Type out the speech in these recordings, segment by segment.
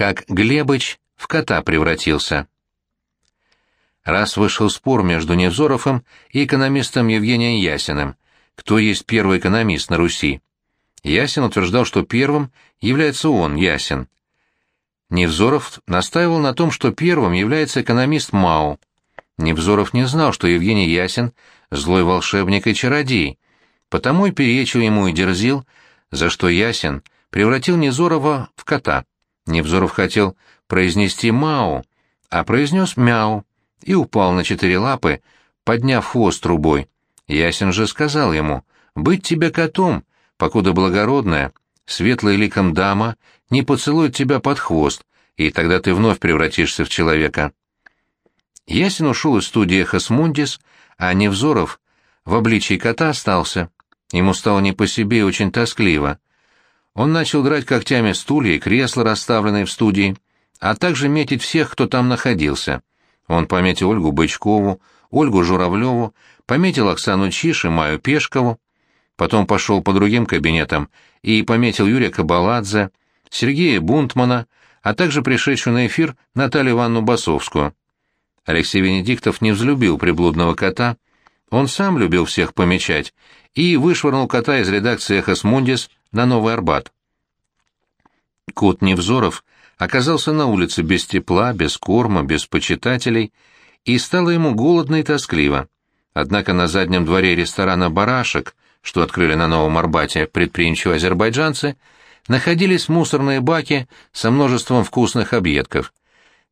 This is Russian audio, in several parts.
как Глебыч в кота превратился. Раз вышел спор между Невзоровым и экономистом Евгением Ясиным, кто есть первый экономист на Руси. Ясин утверждал, что первым является он, Ясин. Невзоров настаивал на том, что первым является экономист Мао. Невзоров не знал, что Евгений Ясин — злой волшебник и чародей, потому и перечил ему и дерзил, за что Ясин превратил Невзорова в кота. Невзоров хотел произнести «мау», а произнес «мяу» и упал на четыре лапы, подняв хвост трубой. Ясен же сказал ему «быть тебе котом, покуда благородная, светлая ликом дама не поцелует тебя под хвост, и тогда ты вновь превратишься в человека». Ясен ушел из студии «Эхосмундис», а Невзоров в обличии кота остался. Ему стало не по себе и очень тоскливо. Он начал драть когтями стулья и кресла, расставленные в студии, а также метить всех, кто там находился. Он пометил Ольгу Бычкову, Ольгу Журавлеву, пометил Оксану Чиш и Маю Пешкову, потом пошел по другим кабинетам и пометил Юрия Кабаладзе, Сергея Бунтмана, а также пришедшую на эфир Наталью Ивановну Басовскую. Алексей Венедиктов не взлюбил приблудного кота, он сам любил всех помечать, и вышвырнул кота из редакции «Эхос Мундис» на Новый Арбат. Кот Невзоров оказался на улице без тепла, без корма, без почитателей, и стало ему голодно и тоскливо. Однако на заднем дворе ресторана «Барашек», что открыли на Новом Арбате предприимчивые азербайджанцы, находились мусорные баки со множеством вкусных объедков.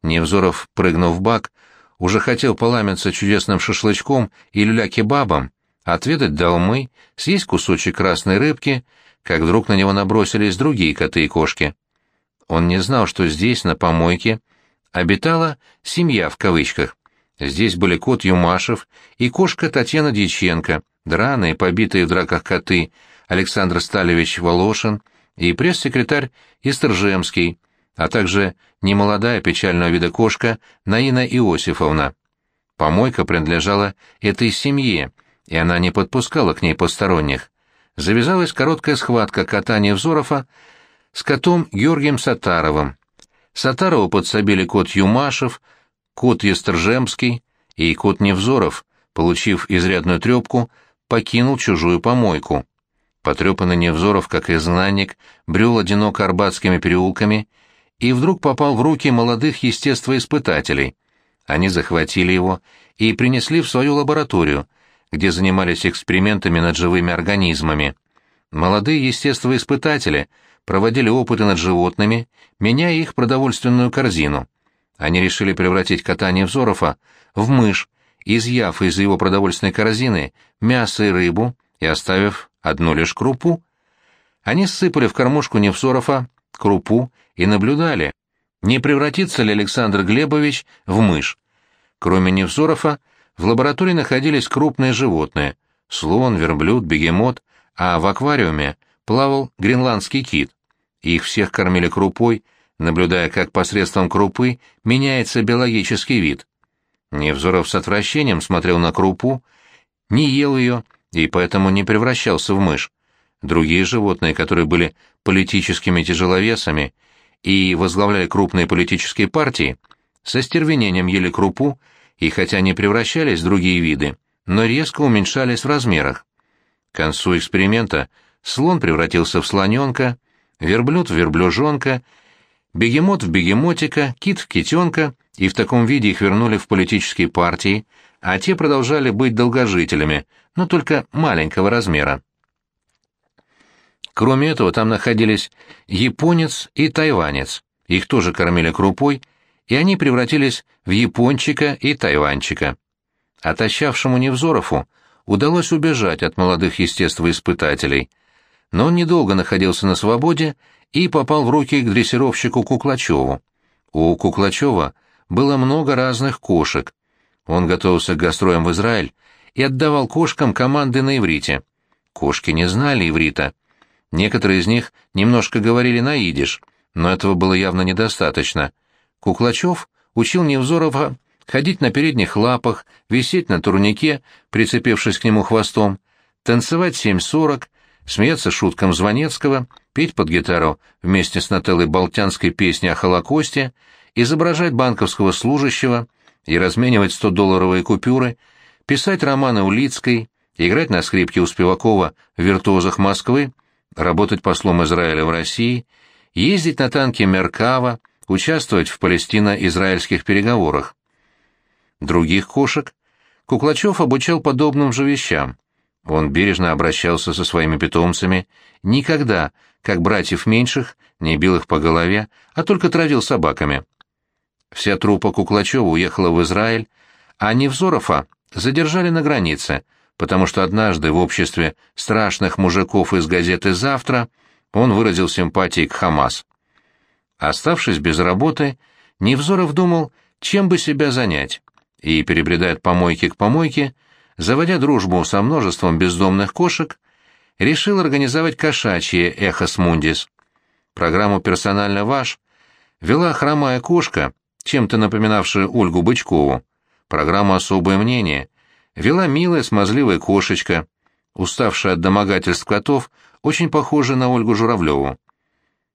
Невзоров, прыгнув в бак, уже хотел поламиться чудесным шашлычком и люля-кебабом, отведать долмы, съесть кусочек красной рыбки, как вдруг на него набросились другие коты и кошки. Он не знал, что здесь, на помойке, обитала «семья» в кавычках. Здесь были кот Юмашев и кошка Татьяна Дьяченко, драные, побитые в драках коты Александр Сталевич Волошин и пресс-секретарь Истержемский, а также немолодая печального вида кошка Наина Иосифовна. Помойка принадлежала этой семье, и она не подпускала к ней посторонних. Завязалась короткая схватка кота Невзорова с котом Георгием Сатаровым. Сатарову подсобили кот Юмашев, кот Есторжемский и кот Невзоров, получив изрядную трепку, покинул чужую помойку. Потрепанный Невзоров, как изгнанник, брел одиноко арбатскими переулками и вдруг попал в руки молодых естествоиспытателей. Они захватили его и принесли в свою лабораторию, где занимались экспериментами над живыми организмами. Молодые естествоиспытатели проводили опыты над животными, меняя их продовольственную корзину. Они решили превратить кота Невзорова в мышь, изъяв из его продовольственной корзины мясо и рыбу и оставив одну лишь крупу. Они ссыпали в кормушку Невзорова крупу и наблюдали, не превратится ли Александр Глебович в мышь. Кроме Невзорова, в лаборатории находились крупные животные — слон, верблюд, бегемот, а в аквариуме плавал гренландский кит. Их всех кормили крупой, наблюдая, как посредством крупы меняется биологический вид. Невзоров с отвращением смотрел на крупу, не ел ее и поэтому не превращался в мышь. Другие животные, которые были политическими тяжеловесами и возглавляли крупные политические партии, со стервенением ели крупу и хотя не превращались в другие виды, но резко уменьшались в размерах. К концу эксперимента слон превратился в слоненка, верблюд в верблюжонка, бегемот в бегемотика, кит в китенка, и в таком виде их вернули в политические партии, а те продолжали быть долгожителями, но только маленького размера. Кроме этого, там находились японец и тайванец. Их тоже кормили крупой, и они превратились в япончика и тайванчика. Отощавшему Невзорову удалось убежать от молодых естествоиспытателей, но он недолго находился на свободе и попал в руки к дрессировщику Куклачеву. У Куклачева было много разных кошек. Он готовился к гастроям в Израиль и отдавал кошкам команды на иврите. Кошки не знали иврита. Некоторые из них немножко говорили на идиш, но этого было явно недостаточно — Куклачев учил Невзорова ходить на передних лапах, висеть на турнике, прицепившись к нему хвостом, танцевать семь сорок, смеяться шуткам Звонецкого, петь под гитару вместе с Нателлой Болтянской песни о Холокосте, изображать банковского служащего и разменивать 100-долларовые купюры, писать романы Улицкой, играть на скрипке у Спивакова в «Виртуозах Москвы», работать послом Израиля в России, ездить на танке Меркава, участвовать в палестино-израильских переговорах. Других кошек Куклачев обучал подобным же вещам. Он бережно обращался со своими питомцами, никогда, как братьев меньших, не бил их по голове, а только травил собаками. Вся труппа Куклачева уехала в Израиль, а Невзорова задержали на границе, потому что однажды в обществе страшных мужиков из газеты «Завтра» он выразил симпатии к Хамас. Оставшись без работы, Невзоров думал, чем бы себя занять, и, перебредая от помойки к помойке, заводя дружбу со множеством бездомных кошек, решил организовать кошачье «Эхос Мундис». Программу «Персонально ваш» вела хромая кошка, чем-то напоминавшая Ольгу Бычкову. Программу «Особое мнение» вела милая смазливая кошечка, уставшая от домогательств котов, очень похожая на Ольгу Журавлеву.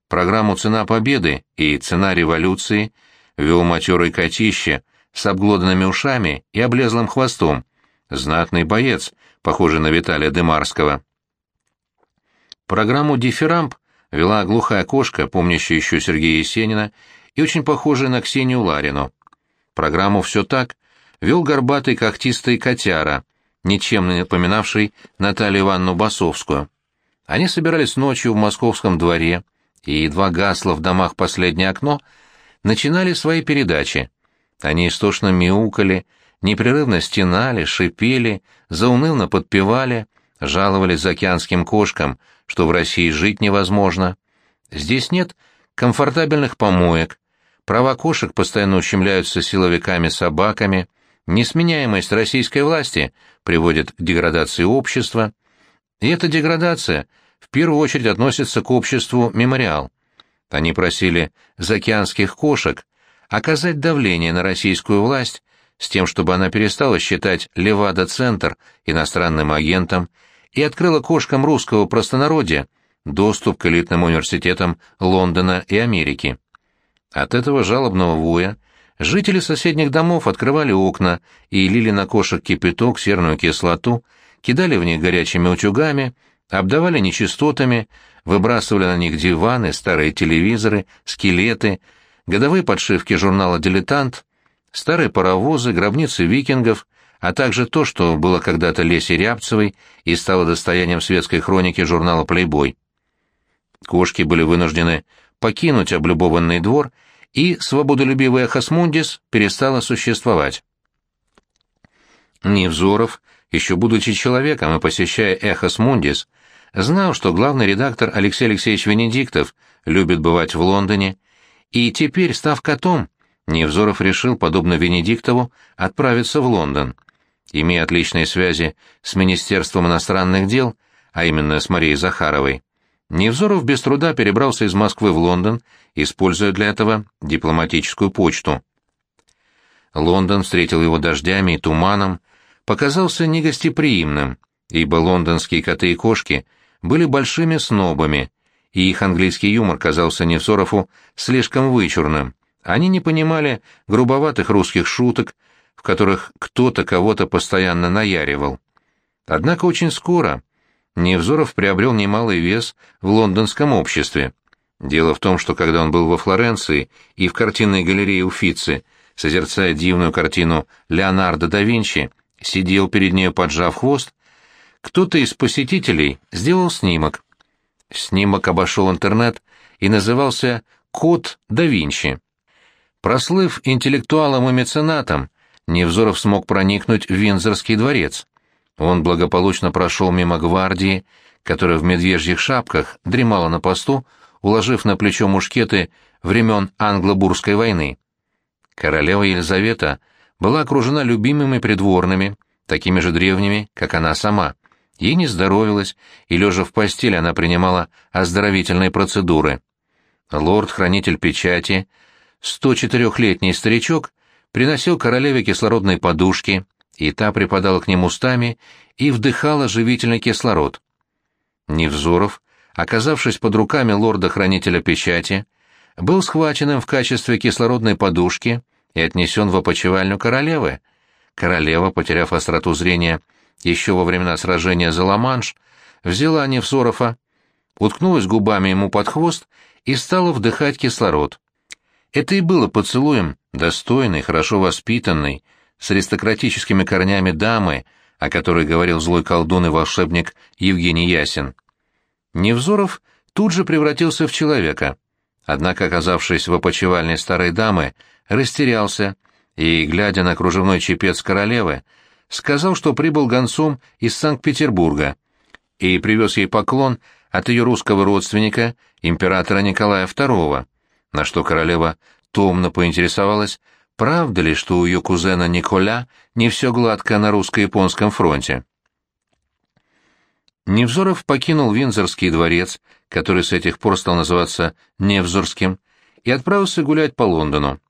Программу «Цена победы» и «Цена революции» вел матерый котище с обглоданными ушами и облезлым хвостом, знатный боец, похожий на Виталия Демарского. Программу «Дифирамп» вела глухая кошка, помнящая еще Сергея Есенина, и очень похожая на Ксению Ларину. Программу «Все так» вел горбатый когтистый котяра, ничем не напоминавший Наталью Ивановну Басовскую. Они собирались ночью в московском дворе, и едва гасло в домах последнее окно, начинали свои передачи. Они истошно мяукали, непрерывно стенали, шипели, заунывно подпевали, жаловались заокеанским кошкам, что в России жить невозможно. Здесь нет комфортабельных помоек, права кошек постоянно ущемляются силовиками-собаками, несменяемость российской власти приводит к деградации общества, и эта деградация – в первую очередь относится к обществу «Мемориал». Они просили заокеанских кошек оказать давление на российскую власть с тем, чтобы она перестала считать Левада-центр иностранным агентом и открыла кошкам русского простонародья доступ к элитным университетам Лондона и Америки. От этого жалобного воя жители соседних домов открывали окна и лили на кошек кипяток, серную кислоту, кидали в них горячими утюгами обдавали нечистотами, выбрасывали на них диваны, старые телевизоры, скелеты, годовые подшивки журнала «Дилетант», старые паровозы, гробницы викингов, а также то, что было когда-то Лесей Рябцевой и стало достоянием светской хроники журнала «Плейбой». Кошки были вынуждены покинуть облюбованный двор, и свободолюбивая Хасмундис перестала существовать. Невзоров еще будучи человеком и посещая «Эхос Мундис», знал, что главный редактор Алексей Алексеевич Венедиктов любит бывать в Лондоне, и теперь, став котом, Невзоров решил, подобно Венедиктову, отправиться в Лондон. Имея отличные связи с Министерством иностранных дел, а именно с Марией Захаровой, Невзоров без труда перебрался из Москвы в Лондон, используя для этого дипломатическую почту. Лондон встретил его дождями и туманом, показался негостеприимным, ибо лондонские коты и кошки были большими снобами, и их английский юмор казался Невзорову слишком вычурным. Они не понимали грубоватых русских шуток, в которых кто-то кого-то постоянно наяривал. Однако очень скоро Невзоров приобрел немалый вес в лондонском обществе. Дело в том, что когда он был во Флоренции и в картинной галерее Уффици, созерцая дивную картину Леонардо да Винчи, сидел перед нею, поджав хвост, кто-то из посетителей сделал снимок. Снимок обошел интернет и назывался «Код да Винчи». Прослыв интеллектуалом и меценатом, Невзоров смог проникнуть в Винзорский дворец. Он благополучно прошел мимо гвардии, которая в медвежьих шапках дремала на посту, уложив на плечо мушкеты времен Англо-Бурской войны. Королева Елизавета — была окружена любимыми придворными, такими же древними, как она сама. Ей не здоровилось, и, лежа в постели, она принимала оздоровительные процедуры. Лорд-хранитель печати, 104-летний старичок, приносил королеве кислородные подушки, и та припадала к ним устами и вдыхала живительный кислород. Невзоров оказавшись под руками лорда-хранителя печати, был схваченным в качестве кислородной подушки и отнесен в опочивальню королевы. Королева, потеряв остроту зрения еще во времена сражения за Ла-Манш, взяла Невзорова, уткнулась губами ему под хвост и стала вдыхать кислород. Это и было поцелуем достойной, хорошо воспитанной, с аристократическими корнями дамы, о которой говорил злой колдун и волшебник Евгений Ясин. Невзоров тут же превратился в человека, однако, оказавшись в опочивальне старой дамы, растерялся и, глядя на кружевной чепец королевы, сказал, что прибыл гонцом из Санкт-Петербурга и привез ей поклон от ее русского родственника, императора Николая II, на что королева томно поинтересовалась, правда ли, что у ее кузена Николя не все гладко на русско-японском фронте. Невзоров покинул Винзорский дворец, который с этих пор стал называться Невзорским, и отправился гулять по Лондону.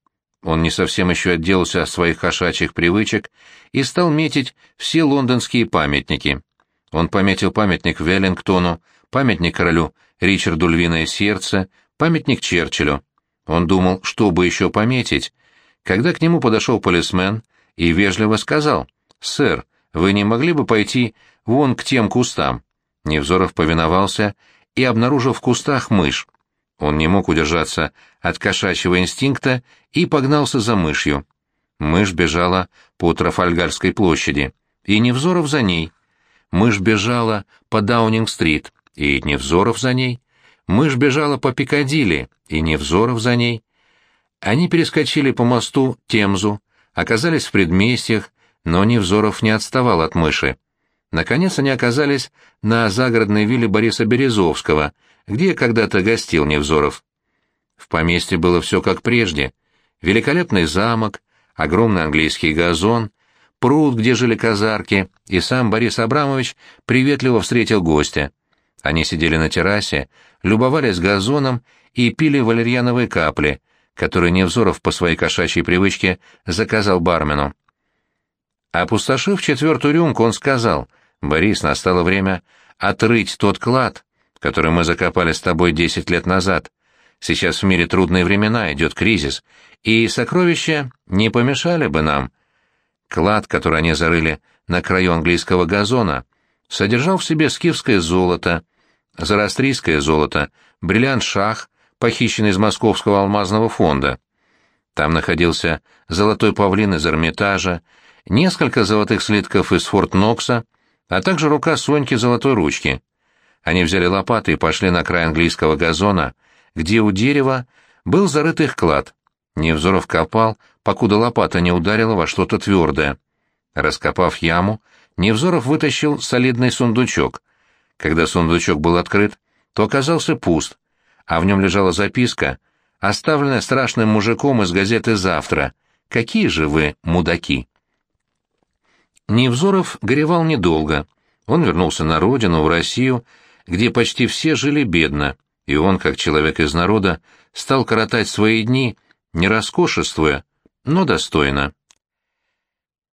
Он не совсем еще отделался от своих кошачьих привычек и стал метить все лондонские памятники. Он пометил памятник Веллингтону, памятник королю Ричарду Львиное Сердце, памятник Черчиллю. Он думал, что бы еще пометить, когда к нему подошел полисмен и вежливо сказал, «Сэр, вы не могли бы пойти вон к тем кустам?» Невзоров повиновался и обнаружил в кустах мышь. Он не мог удержаться от кошачьего инстинкта и погнался за мышью. Мышь бежала по Трафальгарской площади, и Невзоров за ней. Мышь бежала по Даунинг-стрит, и Невзоров за ней. Мышь бежала по Пикадилли, и Невзоров за ней. Они перескочили по мосту Темзу, оказались в предместьях, но Невзоров не отставал от мыши. Наконец они оказались на загородной вилле Бориса Березовского, где когда-то гостил Невзоров. В поместье было все как прежде. Великолепный замок, огромный английский газон, пруд, где жили казарки, и сам Борис Абрамович приветливо встретил гостя. Они сидели на террасе, любовались газоном и пили валерьяновые капли, которые Невзоров по своей кошачьей привычке заказал бармену. Опустошив четвертую рюмку, он сказал, «Борис, настало время отрыть тот клад, который мы закопали с тобой десять лет назад. Сейчас в мире трудные времена, идет кризис, и сокровища не помешали бы нам. Клад, который они зарыли на краю английского газона, содержал в себе скифское золото, зарастрийское золото, бриллиант-шах, похищенный из московского алмазного фонда. Там находился золотой павлин из Эрмитажа, несколько золотых слитков из Форт Нокса, а также рука Соньки золотой ручки. Они взяли лопаты и пошли на край английского газона, где у дерева был зарыт их клад. Невзоров копал, покуда лопата не ударила во что-то твердое. Раскопав яму, Невзоров вытащил солидный сундучок. Когда сундучок был открыт, то оказался пуст, а в нем лежала записка, оставленная страшным мужиком из газеты «Завтра». «Какие же вы мудаки!» Невзоров горевал недолго. Он вернулся на родину, в Россию, где почти все жили бедно, и он, как человек из народа, стал коротать свои дни, не роскошествуя, но достойно.